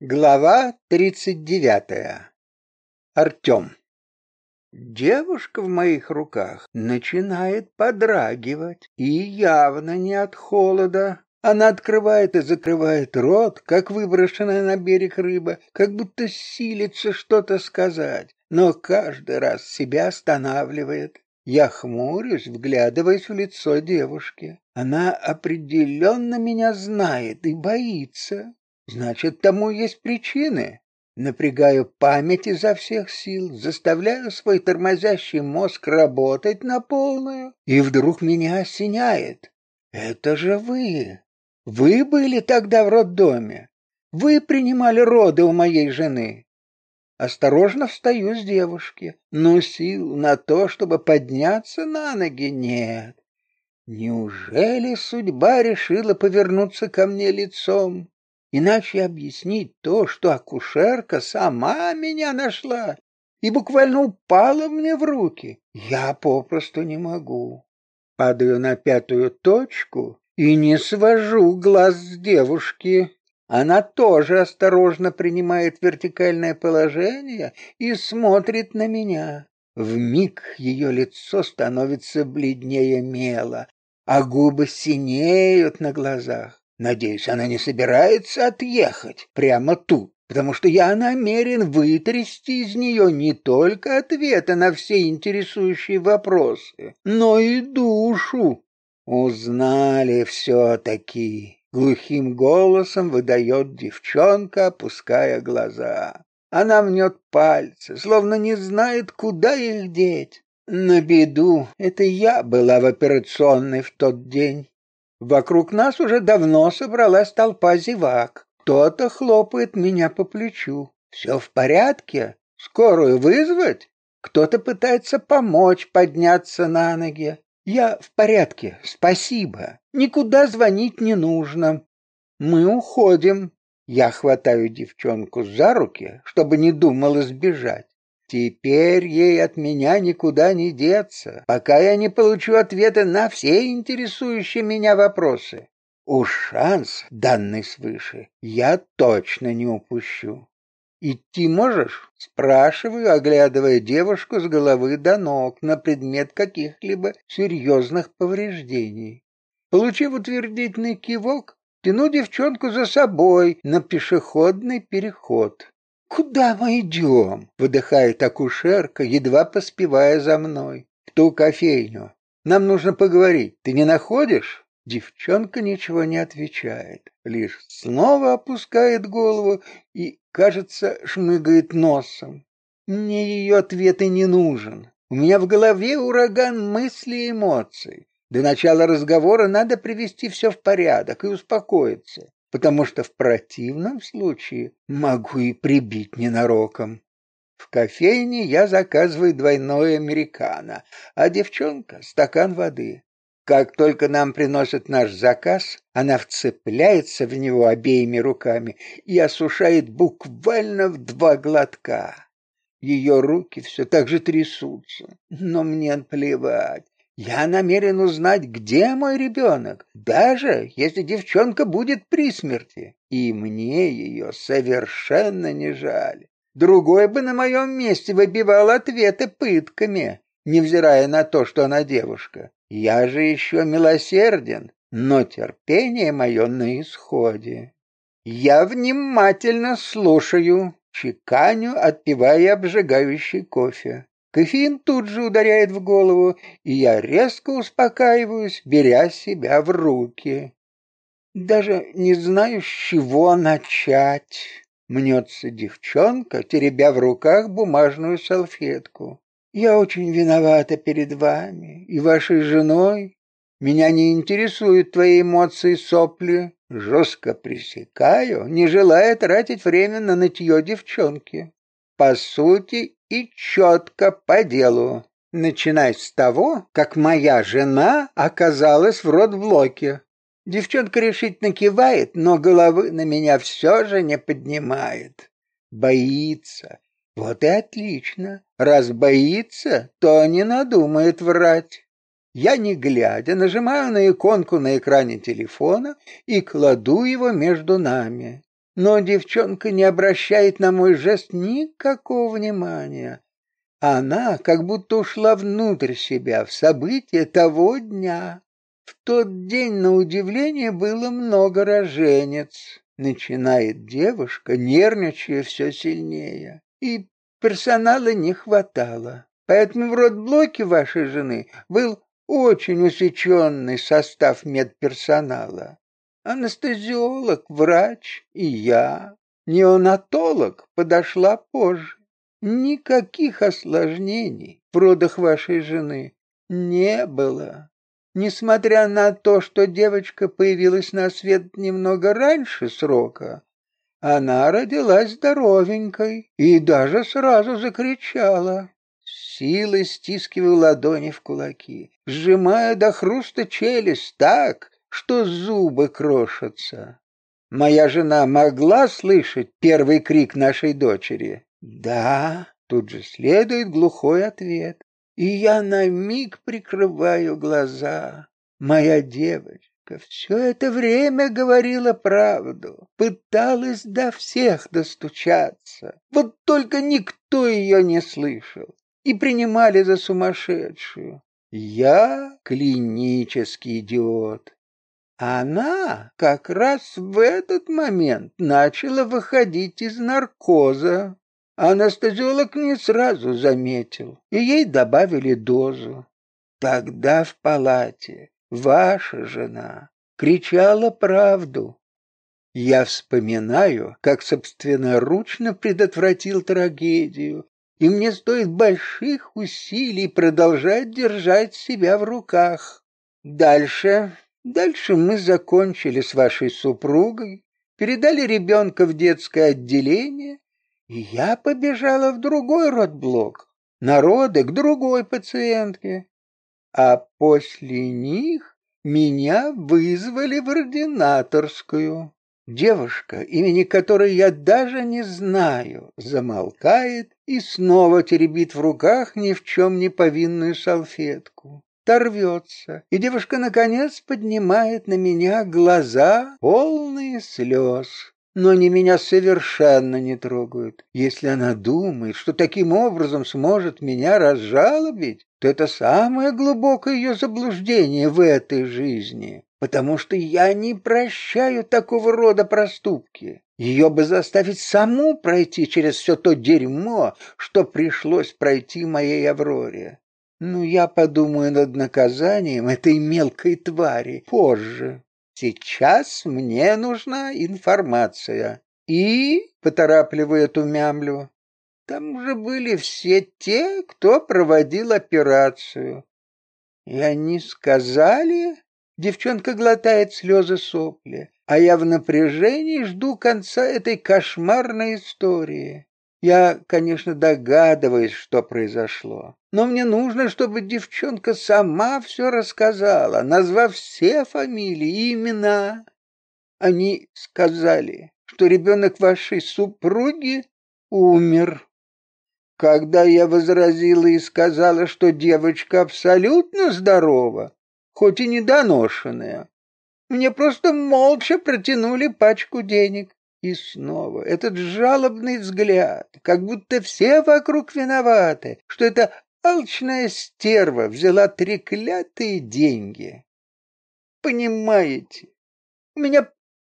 Глава тридцать девятая. Артем. Девушка в моих руках начинает подрагивать, и явно не от холода. Она открывает и закрывает рот, как выброшенная на берег рыба, как будто силится что-то сказать, но каждый раз себя останавливает. Я хмурюсь, вглядываясь в лицо девушки. Она определенно меня знает и боится. Значит, тому есть причины. Напрягаю память изо всех сил, заставляю свой тормозящий мозг работать на полную, и вдруг меня осеняет. Это же вы. Вы были тогда в роддоме. Вы принимали роды у моей жены. Осторожно встаю с девушки, но сил на то, чтобы подняться на ноги, нет. Неужели судьба решила повернуться ко мне лицом? Иначе объяснить то, что акушерка сама меня нашла и буквально упала мне в руки, я попросту не могу. Падаю на пятую точку и не свожу глаз с девушки. Она тоже осторожно принимает вертикальное положение и смотрит на меня. В миг ее лицо становится бледнее мела, а губы синеют на глазах. Надеюсь, она не собирается отъехать прямо тут, потому что я намерен вытрясти из нее не только ответы на все интересующие вопросы, но и душу. Узнали все-таки. Глухим голосом выдает девчонка, опуская глаза. Она мнет пальцы, словно не знает, куда их деть. На беду, это я была в операционной в тот день. Вокруг нас уже давно собралась толпа зевак. Кто-то хлопает меня по плечу. Все в порядке? Скорую вызвать? Кто-то пытается помочь подняться на ноги. Я в порядке, спасибо. Никуда звонить не нужно. Мы уходим. Я хватаю девчонку за руки, чтобы не думала сбежать. Теперь ей от меня никуда не деться, пока я не получу ответы на все интересующие меня вопросы. Уж шанс, данный свыше, я точно не упущу. «Идти можешь?» — спрашиваю, оглядывая девушку с головы до ног на предмет каких-либо серьезных повреждений. Получив утвердительный кивок, тяну девчонку за собой на пешеходный переход. «Куда мы идем?» — выдыхает акушерка, едва поспевая за мной. «В ту кофейню. Нам нужно поговорить. Ты не находишь?» Девчонка ничего не отвечает, лишь снова опускает голову и, кажется, шмыгает носом. Мне ее ответ и не нужен. У меня в голове ураган мыслей и эмоций. До начала разговора надо привести все в порядок и успокоиться потому что в противном случае могу и прибить ненароком. В кофейне я заказываю двойное американо, а девчонка — стакан воды. Как только нам приносят наш заказ, она вцепляется в него обеими руками и осушает буквально в два глотка. Ее руки все так же трясутся, но мне плевать. Я намерен узнать, где мой ребенок, даже если девчонка будет при смерти. И мне ее совершенно не жаль. Другой бы на моем месте выбивал ответы пытками, невзирая на то, что она девушка. Я же еще милосерден, но терпение мое на исходе. Я внимательно слушаю, чеканю, отпивая обжигающий кофе. Кофеин тут же ударяет в голову, и я резко успокаиваюсь, беря себя в руки. Даже не знаю, с чего начать. Мнется девчонка, теребя в руках бумажную салфетку. Я очень виновата перед вами и вашей женой. Меня не интересуют твои эмоции сопли. Жестко пресекаю, не желая тратить время на нытье девчонки. По сути, и четко по делу, начиная с того, как моя жена оказалась в родблоке. Девчонка решительно кивает, но головы на меня все же не поднимает. Боится. Вот и отлично. Раз боится, то не надумает врать. Я, не глядя, нажимаю на иконку на экране телефона и кладу его между нами. Но девчонка не обращает на мой жест никакого внимания. Она как будто ушла внутрь себя, в события того дня. В тот день, на удивление, было много роженец. Начинает девушка, нервничая все сильнее. И персонала не хватало. Поэтому в родблоке вашей жены был очень усеченный состав медперсонала. Анестезиолог, врач и я. Неонатолог подошла позже. Никаких осложнений в родах вашей жены не было. Несмотря на то, что девочка появилась на свет немного раньше срока, она родилась здоровенькой и даже сразу закричала. Силой стискиваю ладони в кулаки, сжимая до хруста челюсть так, что зубы крошатся. Моя жена могла слышать первый крик нашей дочери? Да, тут же следует глухой ответ. И я на миг прикрываю глаза. Моя девочка все это время говорила правду, пыталась до всех достучаться. Вот только никто ее не слышал и принимали за сумасшедшую. Я клинический идиот. Она как раз в этот момент начала выходить из наркоза. Анестезиолог не сразу заметил, и ей добавили дозу. Тогда в палате ваша жена кричала правду. Я вспоминаю, как собственноручно предотвратил трагедию, и мне стоит больших усилий продолжать держать себя в руках. Дальше, дальше мы закончили с вашей супругой, передали ребенка в детское отделение и я побежала в другой родблок, народы к другой пациентке. А после них меня вызвали в ординаторскую. Девушка, имени которой я даже не знаю, замолкает и снова теребит в руках ни в чем не повинную салфетку. Торвется, и девушка, наконец, поднимает на меня глаза, полные слез но они меня совершенно не трогают. Если она думает, что таким образом сможет меня разжалобить, то это самое глубокое ее заблуждение в этой жизни, потому что я не прощаю такого рода проступки. Ее бы заставить саму пройти через все то дерьмо, что пришлось пройти моей Авроре. Ну, я подумаю над наказанием этой мелкой твари позже. Сейчас мне нужна информация. И, поторапливая эту мямлю, там же были все те, кто проводил операцию. И они сказали... Девчонка глотает слезы сопли, а я в напряжении жду конца этой кошмарной истории. Я, конечно, догадываюсь, что произошло, но мне нужно, чтобы девчонка сама все рассказала, назвав все фамилии и имена. Они сказали, что ребенок вашей супруги умер. Когда я возразила и сказала, что девочка абсолютно здорова, хоть и недоношенная, мне просто молча протянули пачку денег. И снова этот жалобный взгляд, как будто все вокруг виноваты, что эта алчная стерва взяла треклятые деньги. Понимаете, у меня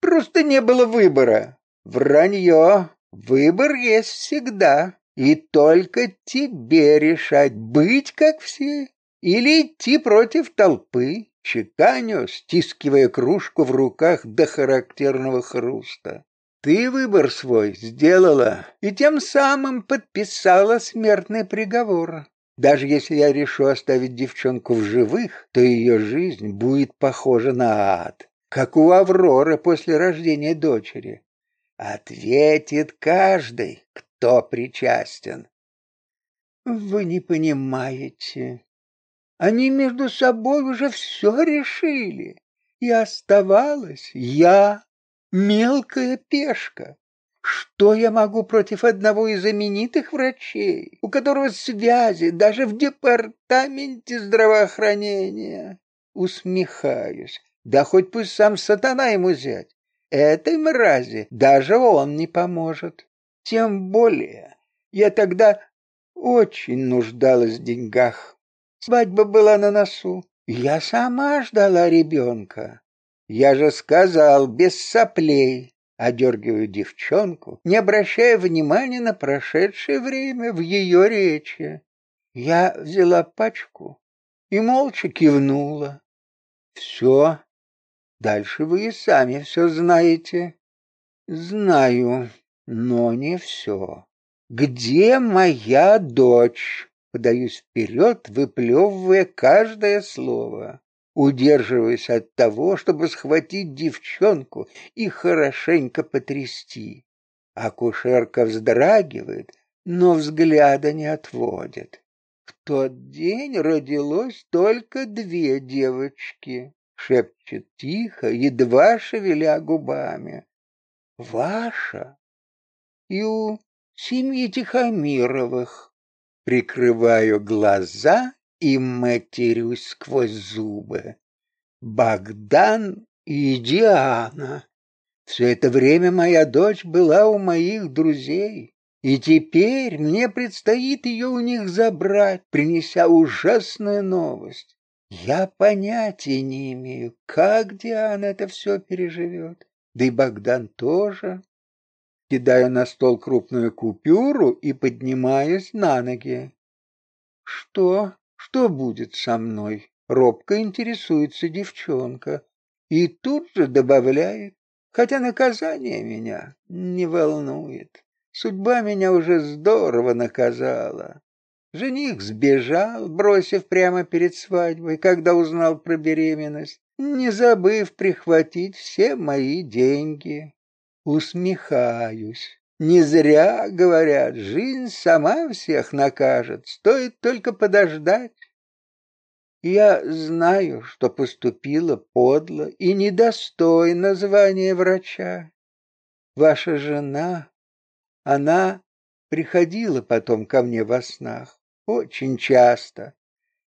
просто не было выбора. Вранье. Выбор есть всегда. И только тебе решать, быть как все или идти против толпы, чеканю, стискивая кружку в руках до характерного хруста. Ты выбор свой сделала и тем самым подписала смертный приговор. Даже если я решу оставить девчонку в живых, то ее жизнь будет похожа на ад, как у Авроры после рождения дочери. Ответит каждый, кто причастен. Вы не понимаете. Они между собой уже все решили. И оставалась я Мелкая пешка. Что я могу против одного из знаменитых врачей, у которого связи даже в департаменте здравоохранения? Усмехаюсь. Да хоть пусть сам сатана ему взять. Этой мрази даже он не поможет. Тем более, я тогда очень нуждалась в деньгах. Свадьба была на носу. Я сама ждала ребенка. Я же сказал, без соплей. Одергиваю девчонку, не обращая внимания на прошедшее время в ее речи. Я взяла пачку и молча кивнула. Все. Дальше вы и сами все знаете. Знаю, но не все. Где моя дочь? Подаюсь вперед, выплевывая каждое слово, удерживаясь от того, чтобы схватить девчонку и хорошенько потрясти. Акушерка вздрагивает, но взгляда не отводит. В тот день родилось только две девочки, шепчет тихо, едва шевеля губами. Ваша и у семьи Тихомировых. Прикрываю глаза и матерюсь сквозь зубы. Богдан и Диана. Все это время моя дочь была у моих друзей, и теперь мне предстоит ее у них забрать, принеся ужасную новость. Я понятия не имею, как Диана это все переживет, да и Богдан тоже кидаю на стол крупную купюру и поднимаюсь на ноги. Что? Что будет со мной? Робко интересуется девчонка и тут же добавляет, хотя наказание меня не волнует. Судьба меня уже здорово наказала. Жених сбежал, бросив прямо перед свадьбой, когда узнал про беременность, не забыв прихватить все мои деньги усмехаюсь. Не зря говорят, жизнь сама всех накажет, стоит только подождать. Я знаю, что поступила подло и недостойно звания врача. Ваша жена, она приходила потом ко мне во снах, очень часто.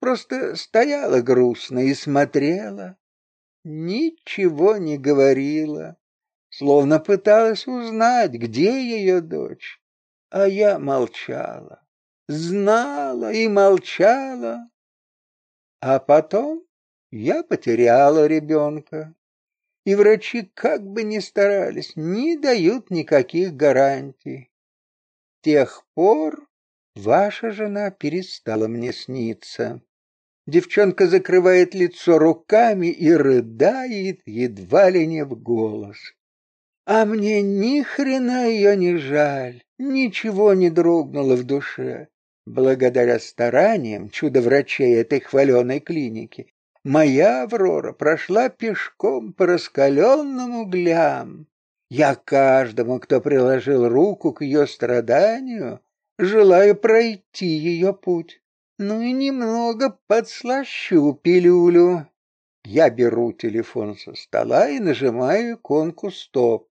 Просто стояла грустно и смотрела, ничего не говорила словно пыталась узнать, где ее дочь. А я молчала, знала и молчала. А потом я потеряла ребенка. И врачи, как бы ни старались, не дают никаких гарантий. С тех пор ваша жена перестала мне сниться. Девчонка закрывает лицо руками и рыдает едва ли не в голос. А мне ни хрена ее не жаль, ничего не дрогнуло в душе. Благодаря стараниям чудо-врачей этой хваленой клиники, моя Аврора прошла пешком по раскаленным углям. Я каждому, кто приложил руку к ее страданию, желаю пройти ее путь. Ну и немного подслащу пилюлю. Я беру телефон со стола и нажимаю иконку «Стоп».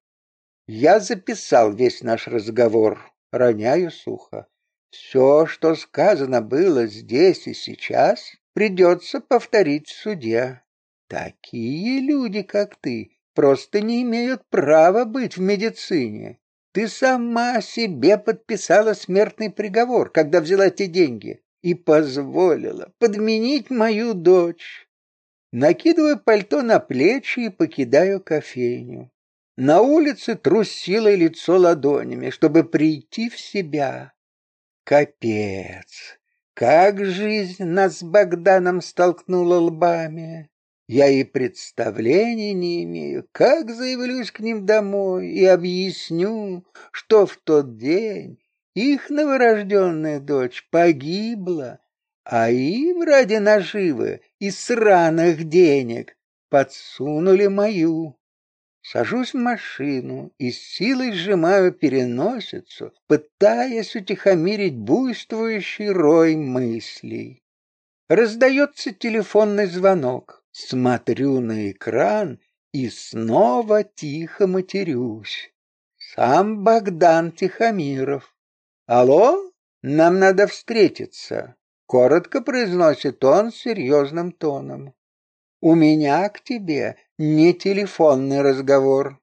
Я записал весь наш разговор, роняю сухо. Все, что сказано было здесь и сейчас, придется повторить в суде. Такие люди, как ты, просто не имеют права быть в медицине. Ты сама себе подписала смертный приговор, когда взяла те деньги, и позволила подменить мою дочь. Накидываю пальто на плечи и покидаю кофейню. На улице трусило лицо ладонями, чтобы прийти в себя. Капец! Как жизнь нас с Богданом столкнула лбами! Я и представления не имею, как заявлюсь к ним домой и объясню, что в тот день их новорожденная дочь погибла, а им ради наживы и сраных денег подсунули мою. Сажусь в машину и с силой сжимаю переносицу, пытаясь утихомирить буйствующий рой мыслей. Раздается телефонный звонок. Смотрю на экран и снова тихо матерюсь. Сам Богдан Тихомиров. «Алло, нам надо встретиться», — коротко произносит он серьезным тоном. «У меня к тебе не телефонный разговор.